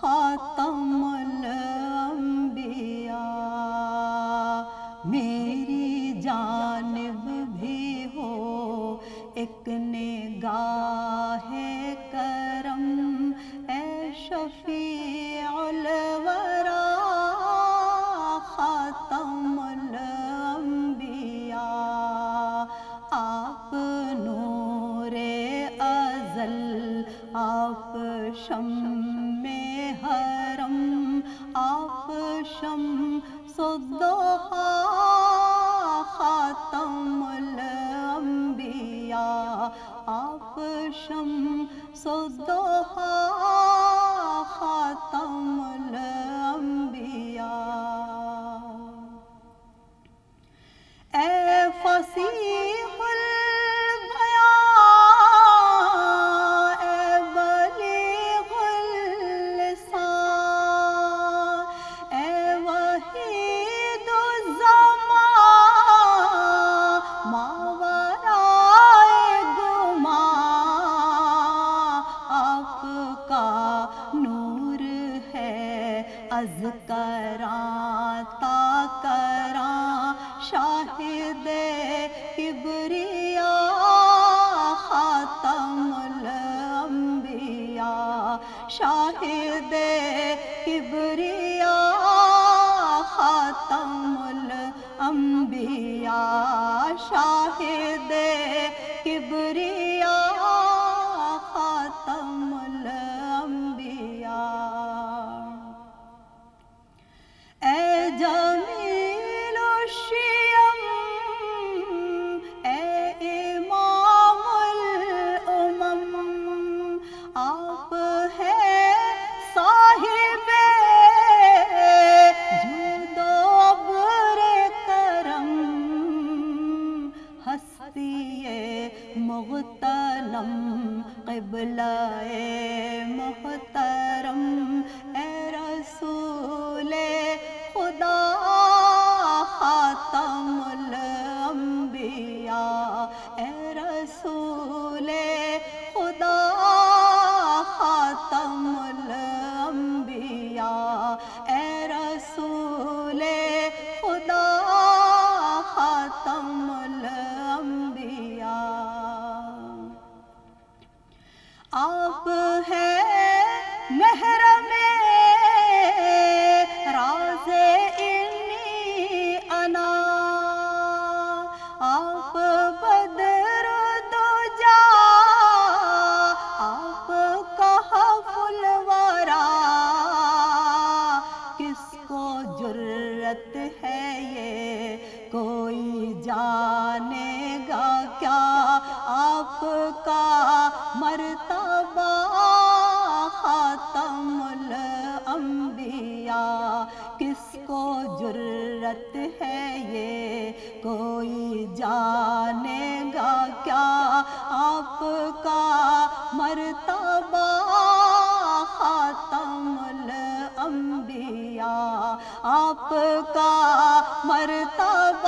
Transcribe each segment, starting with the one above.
خاتم الانبیاء۔ میری جانب بھی ہو ایک نگاہ ہے آپ شم میں حرم آپ شم صدحا خاتم الانبیاء آپ شم صدحا کا نور ہے۔ از کراں، تا کراں شاہد کبریا، خاتم الانبیاء۔ شاہد کبریا، خاتم الانبیاء۔ شاہد کبریا مغتنم قبلہ محترم مرتبہ خاتم الانبیاء۔ کس کو جرت ہے یہ؟ کوئی جانے گا کیا؟ آپ کا مرتبہ خاتم الانبیاء۔ آپ کا مرتبہ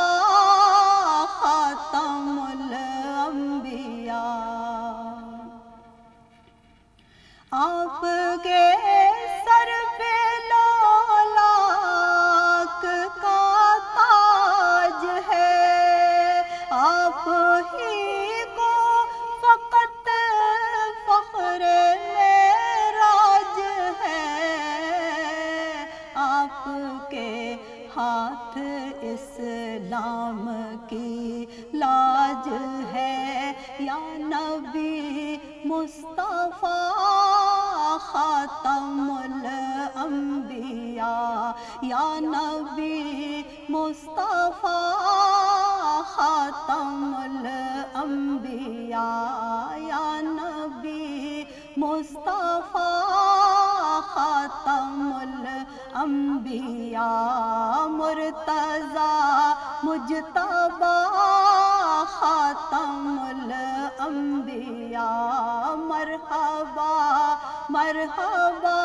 اسلام کی لاج ہے۔ یا نبی مصطفیٰ خاتم الانبیاء۔ یا نبی مصطفیٰ انبیاء مرتضی مجتبہ خاتم الانبیاء مرحبا مرحبا